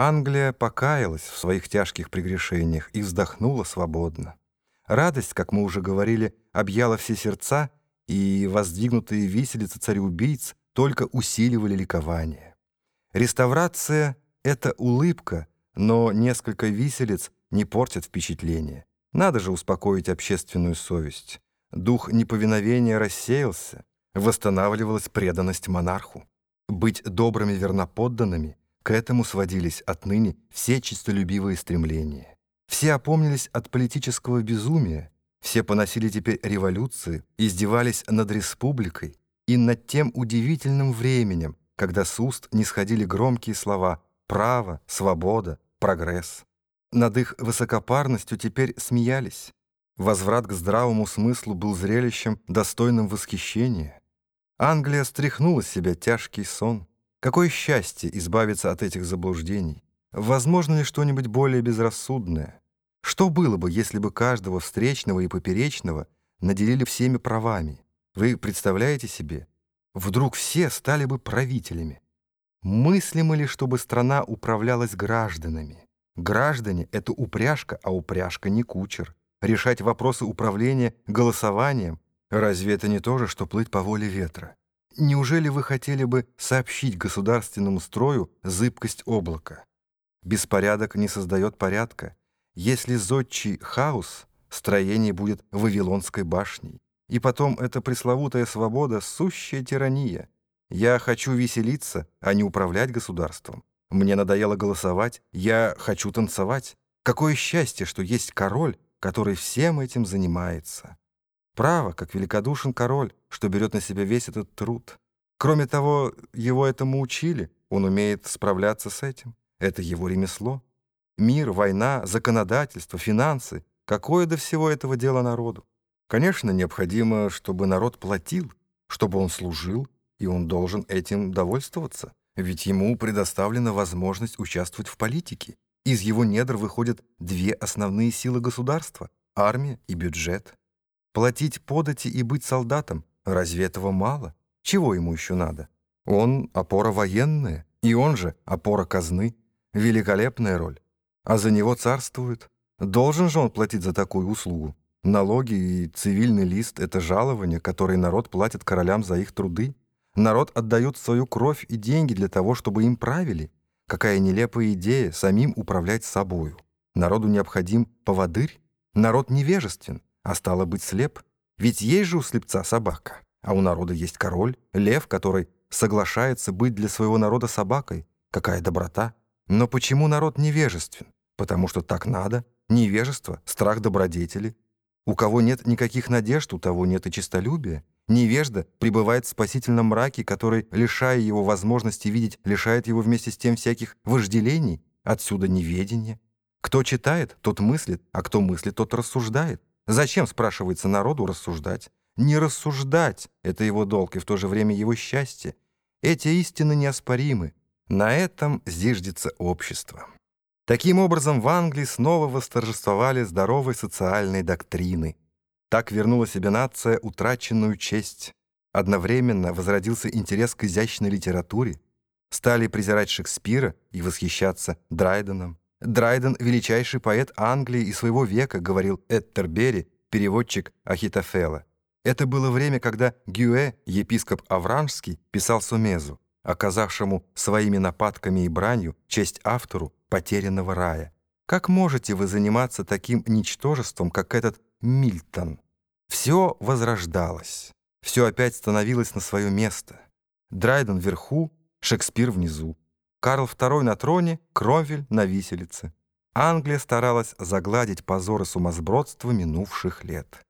Англия покаялась в своих тяжких прегрешениях и вздохнула свободно. Радость, как мы уже говорили, объяла все сердца, и воздвигнутые виселицы цареубийц только усиливали ликование. Реставрация — это улыбка, но несколько виселиц не портят впечатление. Надо же успокоить общественную совесть. Дух неповиновения рассеялся, восстанавливалась преданность монарху. Быть добрыми верноподданными — к этому сводились отныне все честолюбивые стремления. Все опомнились от политического безумия, все поносили теперь революции, издевались над республикой и над тем удивительным временем, когда с уст не сходили громкие слова «право», «свобода», «прогресс». Над их высокопарностью теперь смеялись. Возврат к здравому смыслу был зрелищем, достойным восхищения. Англия стряхнула с себя тяжкий сон. Какое счастье избавиться от этих заблуждений! Возможно ли что-нибудь более безрассудное? Что было бы, если бы каждого встречного и поперечного наделили всеми правами? Вы представляете себе? Вдруг все стали бы правителями. Мыслимо ли, чтобы страна управлялась гражданами? Граждане — это упряжка, а упряжка не кучер. Решать вопросы управления голосованием — разве это не то же, что плыть по воле ветра? Неужели вы хотели бы сообщить государственному строю зыбкость облака? Беспорядок не создает порядка. Если зодчий хаос, строение будет Вавилонской башней. И потом эта пресловутая свобода — сущая тирания. Я хочу веселиться, а не управлять государством. Мне надоело голосовать, я хочу танцевать. Какое счастье, что есть король, который всем этим занимается. Право, как великодушен король, что берет на себя весь этот труд. Кроме того, его этому учили, он умеет справляться с этим. Это его ремесло. Мир, война, законодательство, финансы. Какое до всего этого дело народу? Конечно, необходимо, чтобы народ платил, чтобы он служил, и он должен этим довольствоваться. Ведь ему предоставлена возможность участвовать в политике. Из его недр выходят две основные силы государства — армия и бюджет. Платить подати и быть солдатом, разве этого мало? Чего ему еще надо? Он — опора военная, и он же — опора казны. Великолепная роль. А за него царствует. Должен же он платить за такую услугу. Налоги и цивильный лист — это жалование, которое народ платит королям за их труды. Народ отдает свою кровь и деньги для того, чтобы им правили. Какая нелепая идея самим управлять собою. Народу необходим поводырь. Народ невежествен а стало быть слеп. Ведь есть же у слепца собака, а у народа есть король, лев, который соглашается быть для своего народа собакой. Какая доброта! Но почему народ невежествен? Потому что так надо. Невежество, страх добродетели. У кого нет никаких надежд, у того нет и честолюбия. Невежда пребывает в спасительном мраке, который, лишая его возможности видеть, лишает его вместе с тем всяких вожделений. Отсюда неведение. Кто читает, тот мыслит, а кто мыслит, тот рассуждает. Зачем, спрашивается народу, рассуждать? Не рассуждать — это его долг и в то же время его счастье. Эти истины неоспоримы. На этом зиждется общество. Таким образом, в Англии снова восторжествовали здоровые социальные доктрины. Так вернула себе нация утраченную честь. Одновременно возродился интерес к изящной литературе. Стали презирать Шекспира и восхищаться Драйденом. Драйден — величайший поэт Англии и своего века, говорил Эттербери, переводчик Ахитофела. Это было время, когда Гюэ, епископ Авранжский, писал Сумезу, оказавшему своими нападками и бранью честь автору потерянного рая. Как можете вы заниматься таким ничтожеством, как этот Мильтон? Все возрождалось. Все опять становилось на свое место. Драйден вверху, Шекспир внизу. Карл II на троне, Кромвель на виселице. Англия старалась загладить позоры сумасбродства минувших лет.